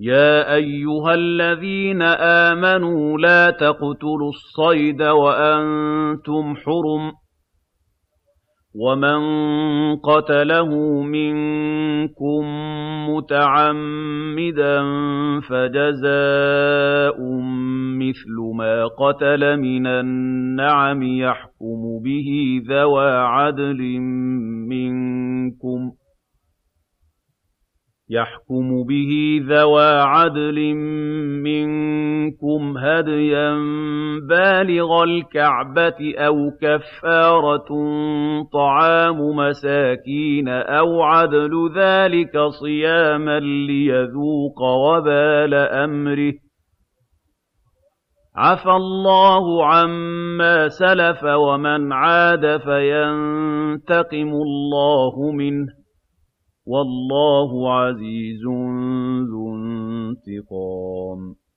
يَا أَيُّهَا الَّذِينَ آمَنُوا لَا تَقْتُلُوا الصَّيْدَ وَأَنتُمْ حُرُمٌ ۚ وَمَن قَتَلَهُ مِنكُم مُّتَعَمِّدًا فَجَزَاءٌ مِّثْلُ مَا قَتَلَ مِنَ النَّعَمِ يَحْكُمُ بِهِ ذَوَا عَدْلٍ مِّنكُمْ هَدْيًا بَالِغَ الْكَعْبَةِ أَوْ كَفَّارَةٌ طَعَامُ مَسَاكِينَ أَوْ عَدْلُ ذَٰلِكَ صِيَامًا لِّيَذُوقَ وَبَالَ أَمْرِهِ ۗ. عَفَا اللَّهُ عَمَّا سَلَفَ ۚ وَمَنْ عَادَ فَيَنتَقِمُ اللَّهُ مِنْهُ ۗ. وَاللَّهُ عَزِيزٌ ذُو